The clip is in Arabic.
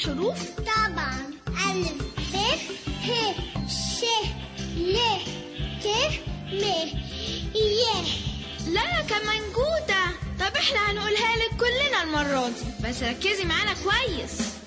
الحروف؟ طبعا. ألف ب ه ش ل ك م ي. لا يا جودة طب إحنا هنقولها لك كلنا المرة دي. بس ركزي معانا كويس.